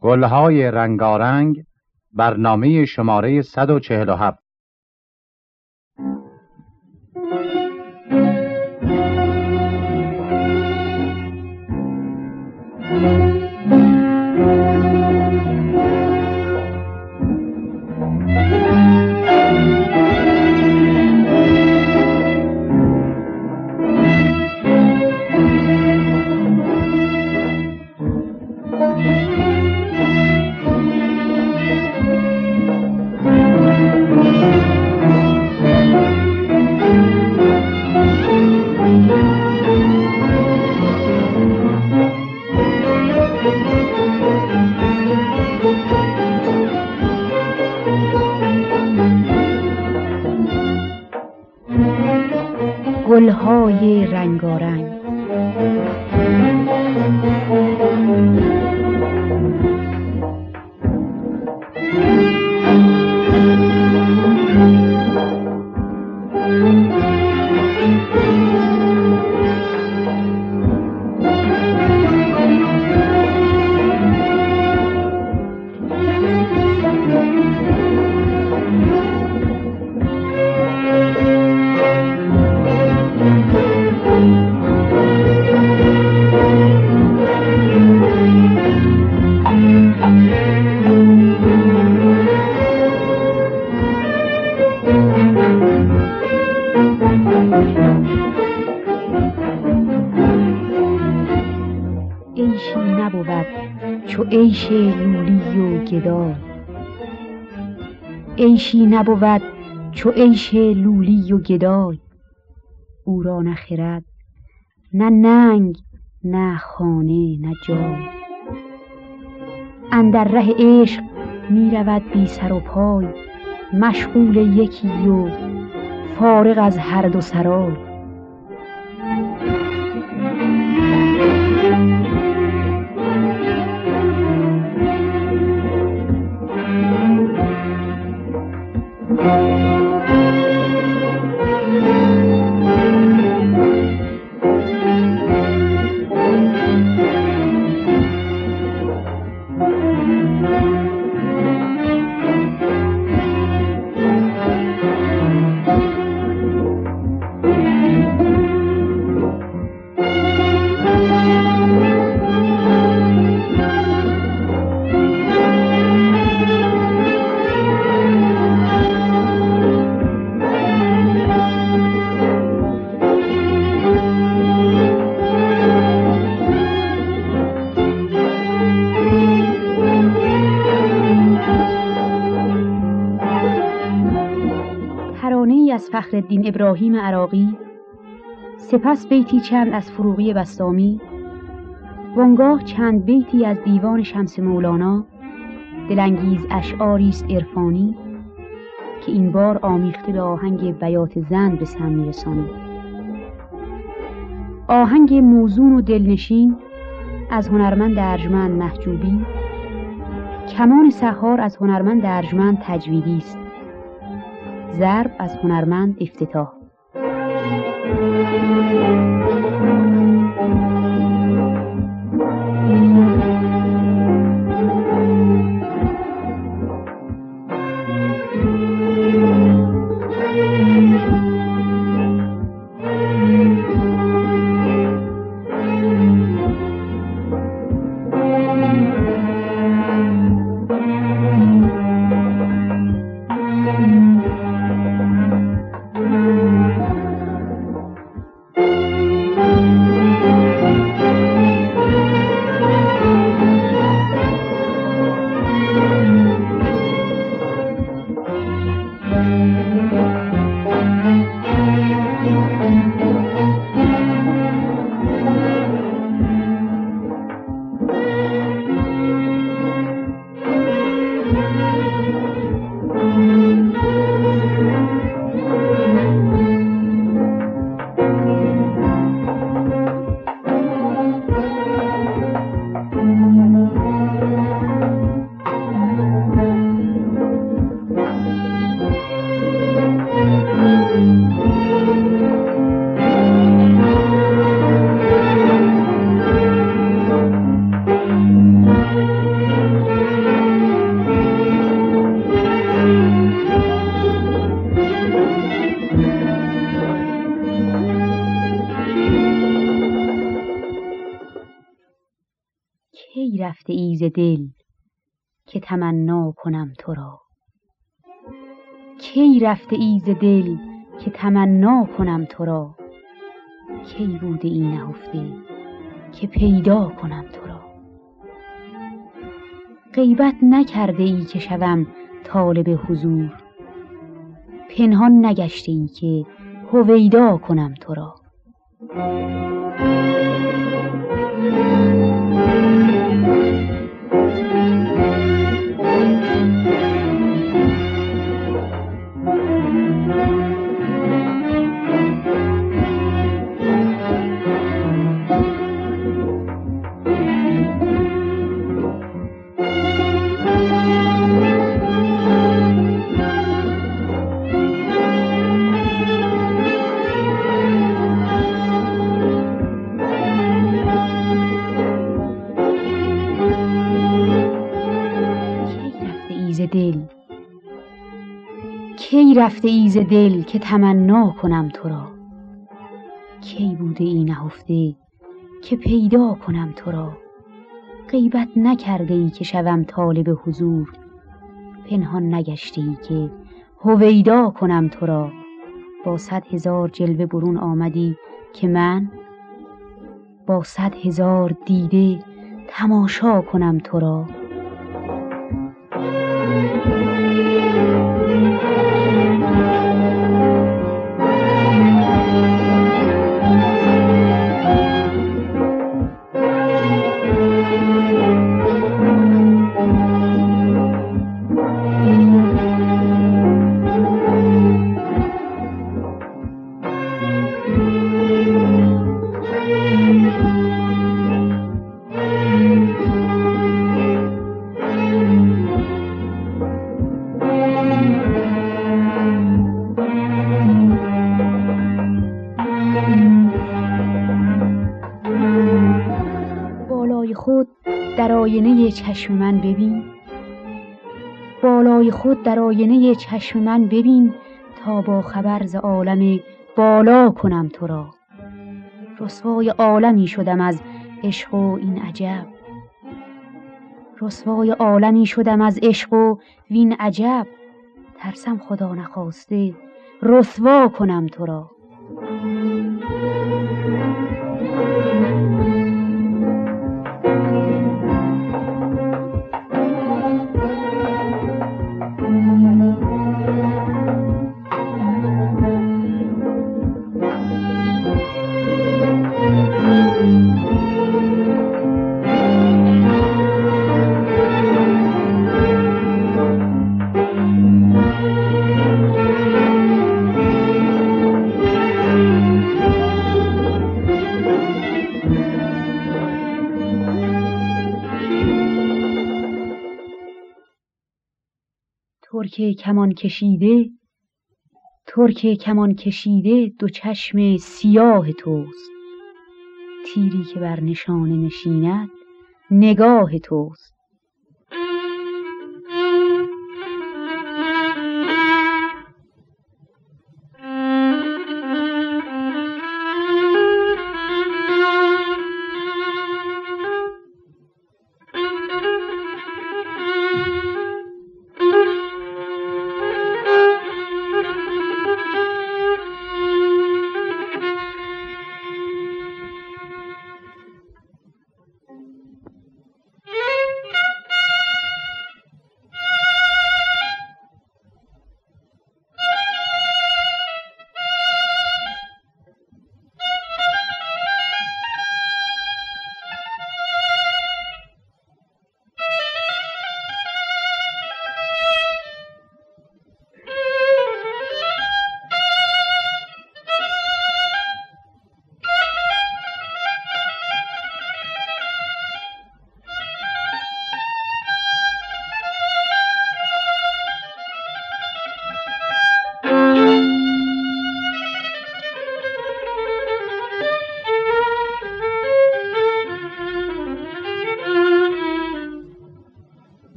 گلهای رنگارنگ برنامه شماره 147 گلهای رنگارنگ. نبود چو عیش لولی و گدای. او را نه خرد نه ننگ نه خانه نه جای. اندر ره عشق می رود بی سر و پای مشغول یکی و فارغ از هر دو سرای. فخرالدین ابراهیم عراقی سپس بیتی چند از فروغی بستامی وانگاه چند بیتی از دیوان شمس مولانا دلانگیز اشعاری است عرفانی که این بار آمیخته به آهنگ بیات زن به سم میرسانیم آهنگ موزون و دلنشین از هنرمند ارجمند محجوبی کمان سحار از هنرمند ارجمند تجویدی است. ضرب از هنرمند افتتاح. تمنا کنم تو را. کی رفته ایز دل که تمنا کنم تو را؟ کی بوده ای نهفته که پیدا کنم تو را؟ غیبت نکرده ای که شوم طالب حضور. پنهان نگشته ای که هویدا کنم تو را. رفته ایز دل که تمنا کنم تو را؟ کی بوده ای نهفته که پیدا کنم تو را؟ غیبت نکرده ای که شوم طالب حضور پنهان نگشته ای که هویدا کنم تو را؟ با صد هزار جلوه برون آمدی که من؟ با صد هزار دیده تماشا کنم تو را؟ چشم من ببین. بالای خود در آینه چشم من ببین تا با خبر ز عالم بالا کنم تو را. رسوای عالمی شدم از عشق و این عجب. رسوای عالمی شدم از عشق و وین عجب. ترسم خدا نخواسته رسوا کنم تو را. ترک کمان کشیده ترک کمان کشیده دو چشم سیاه توست. تیری که بر نشانه نشیند نگاه توست.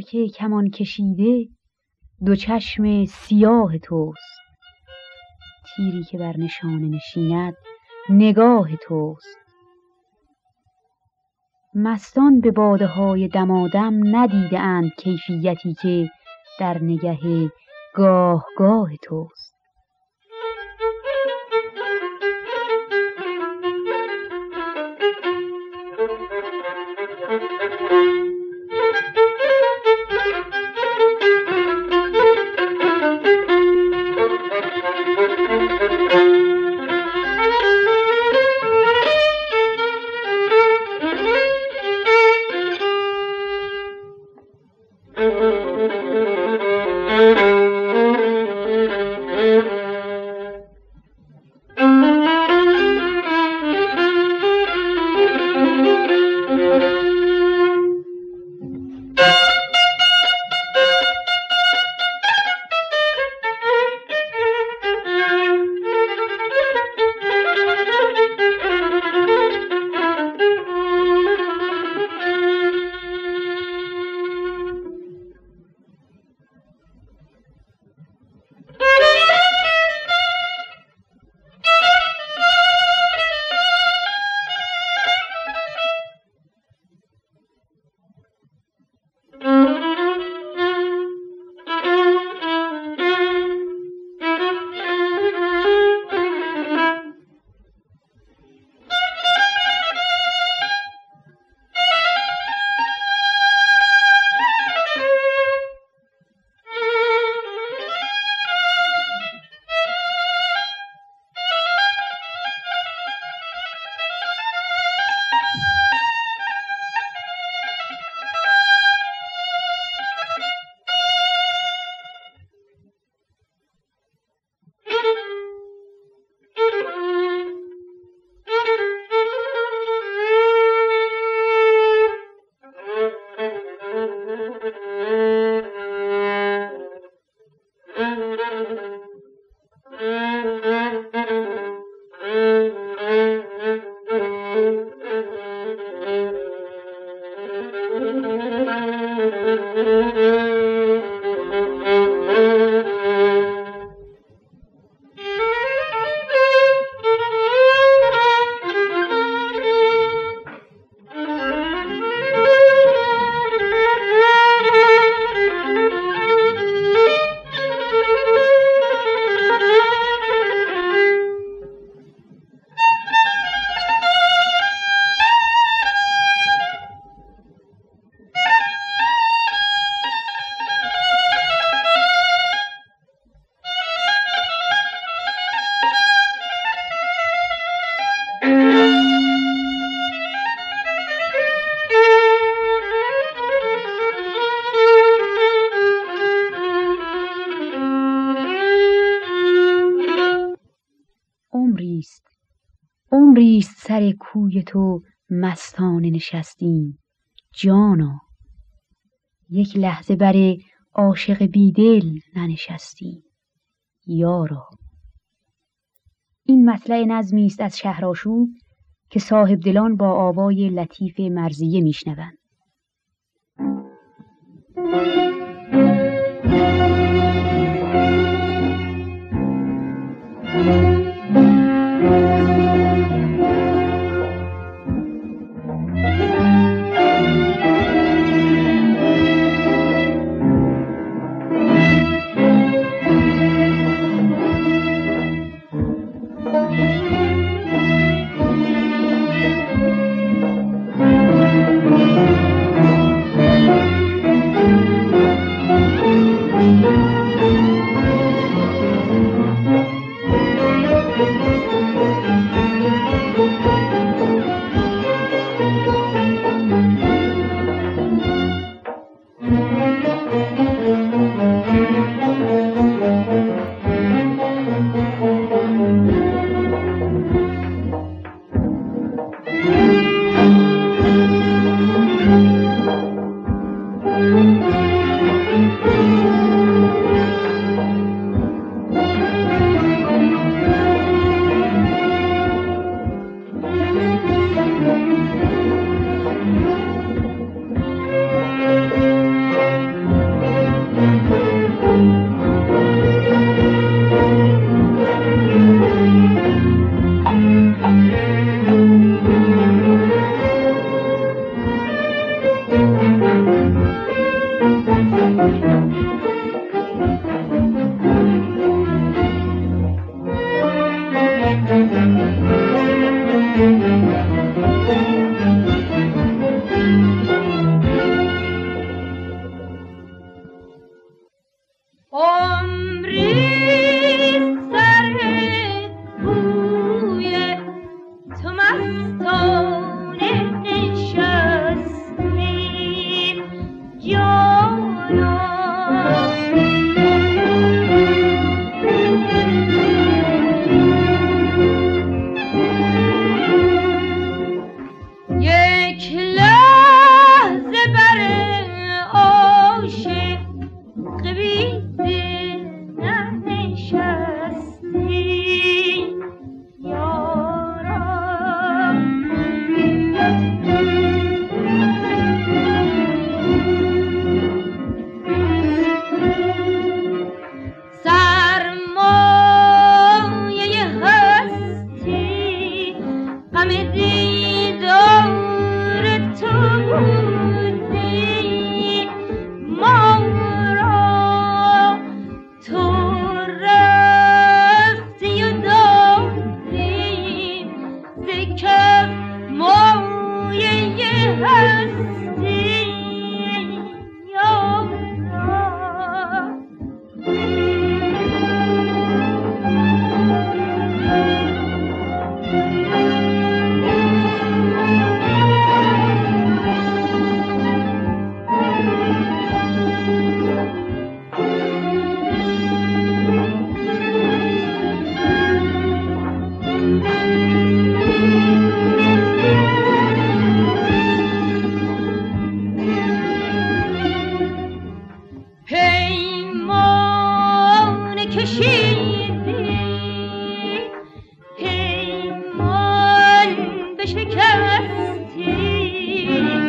ترک کمان کشیده دو چشم سیاه توست. تیری که بر نشانه نشیند نگاه توست. مستان به باده های دمادم ندیده اند کیفیتی که در نگه گاه گاه توست. سر کوی تو مستانه نشستیم. جانا. یک لحظه بر عاشق بیدل ننشستیم. یارا. این مطلع نظمی است از شهرآشوب که صاحب دلان با آوای لطیف مرزیه میشنوند. Thank you. Tea.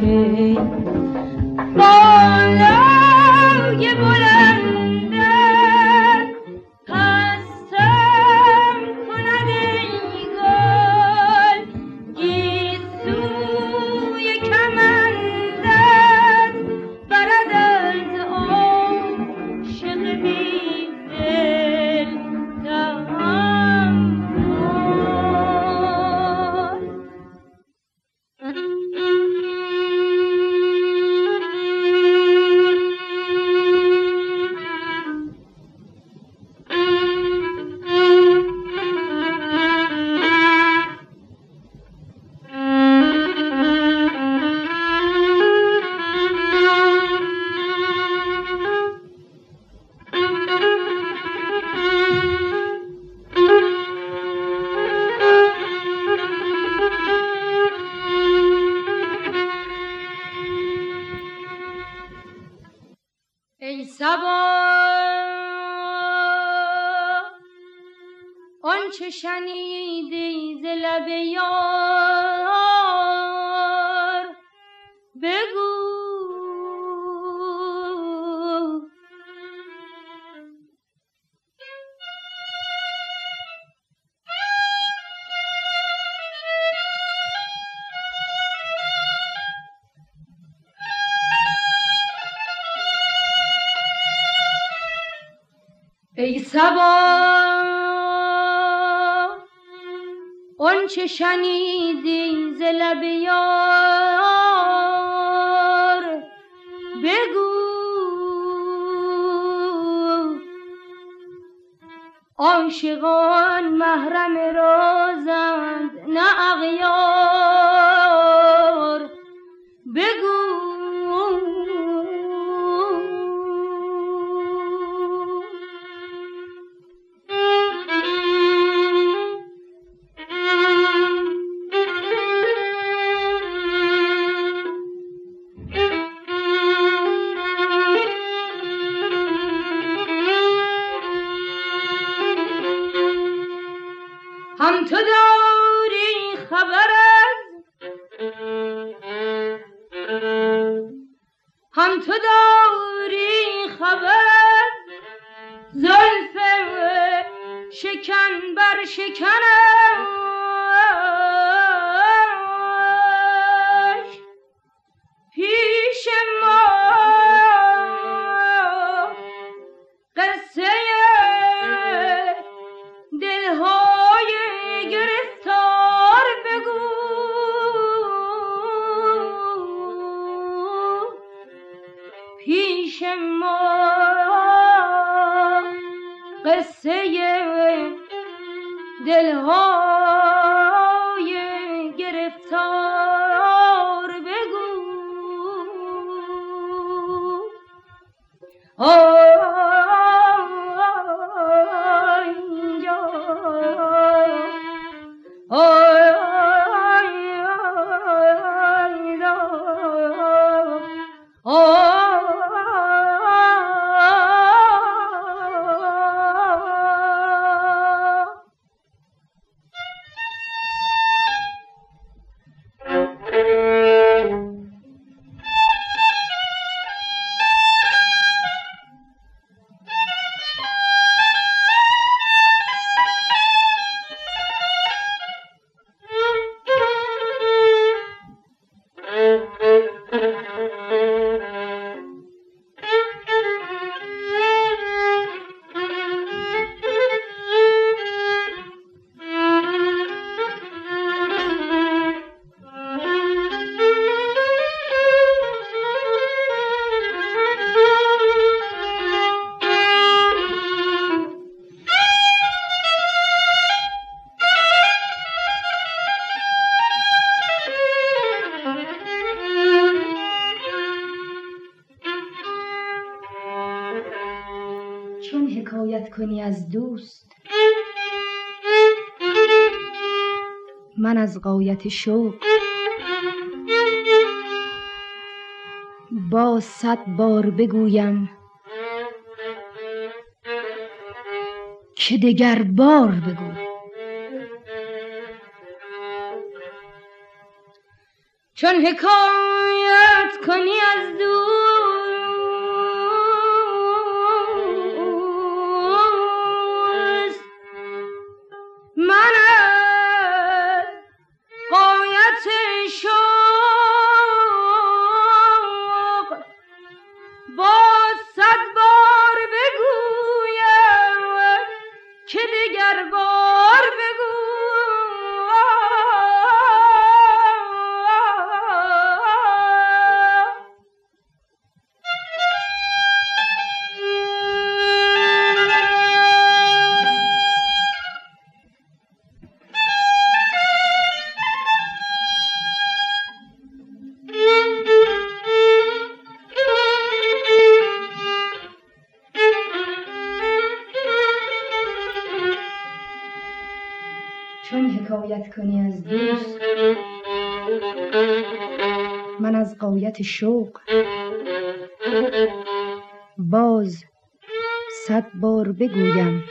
k ای چه شنیدی ز لب یار؟ بگو. عاشقان محرم رازند نه اغیار. Oh. کنی از دوست. من از قایت شوق. با صد بار بگویم که دگر بار بگو. چون حکایت کنی از دوست کنی از دوست. من از قایت شوق. باز صد بار بگویم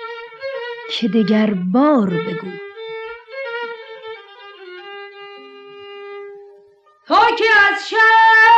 که دگر بار بگو. تا که از شرم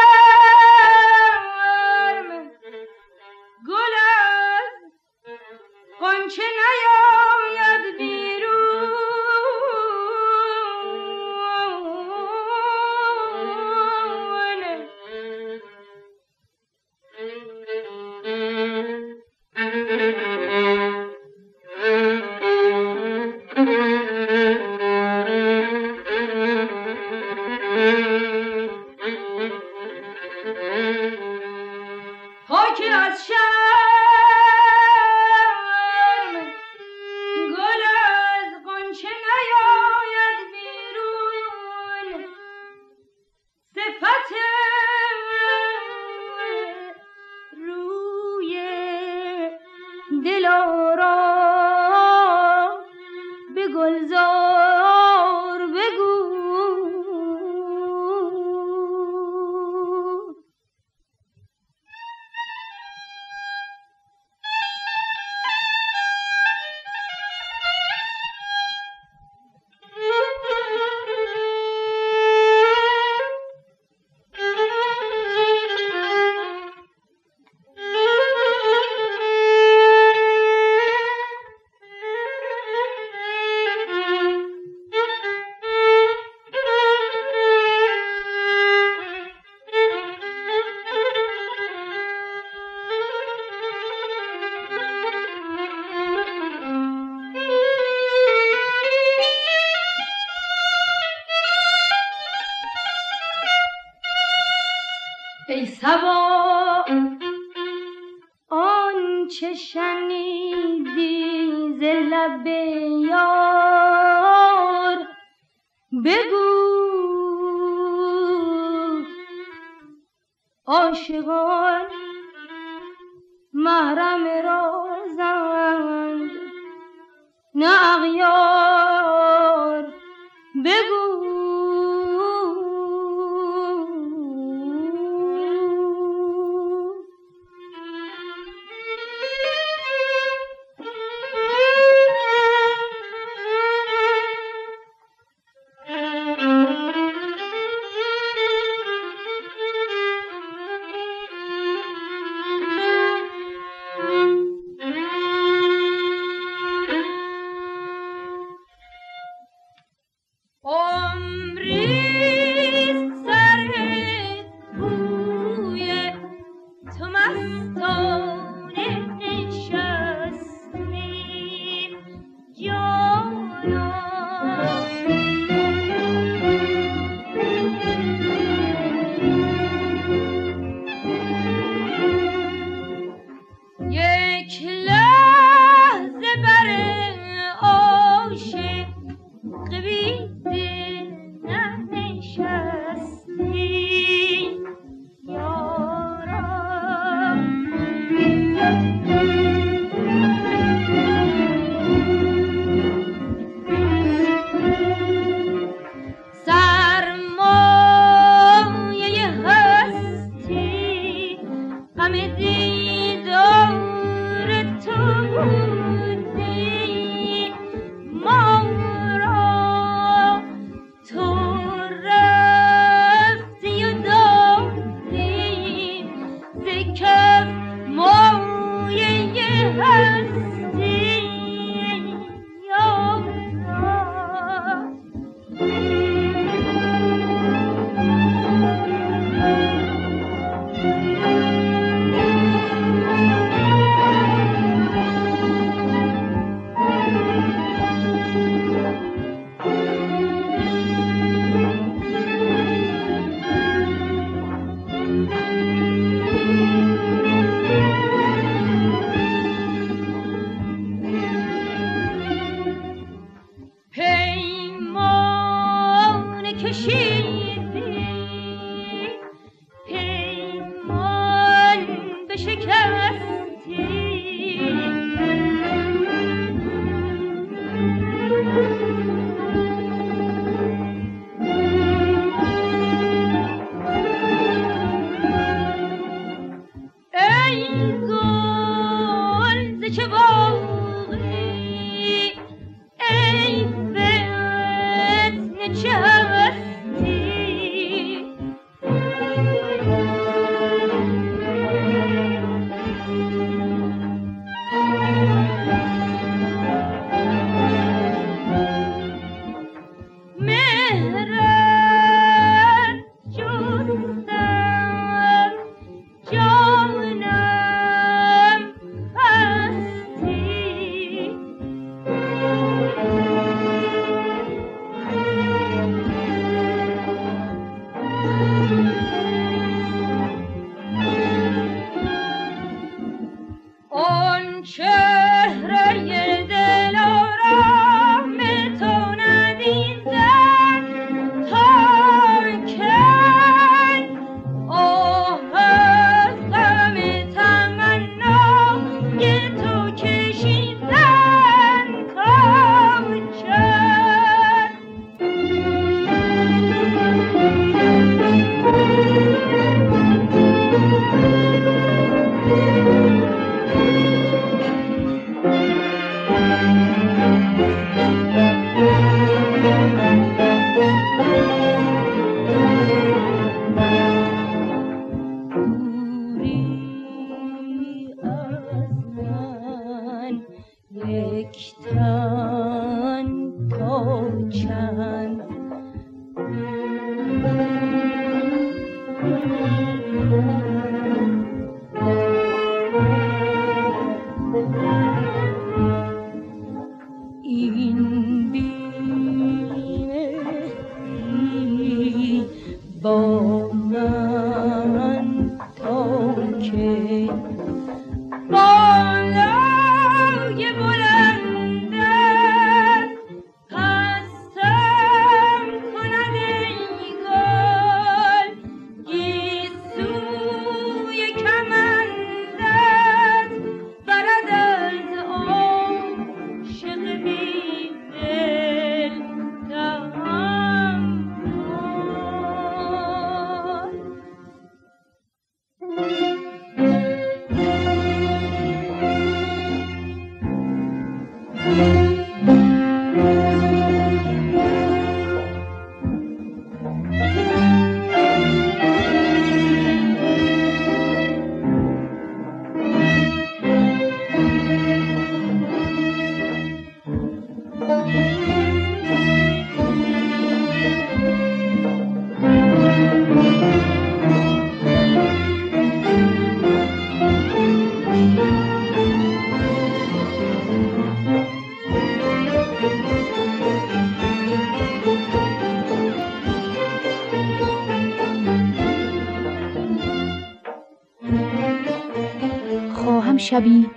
شبی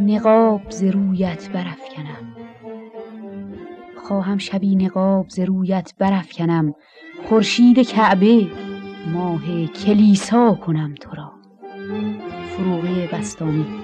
نقاب ز رویت برافکنم. خواهم شبی نقاب ز رویت برافکنم. خورشید کعبه ماه کلیسا کنم تو را فروغی بستانی.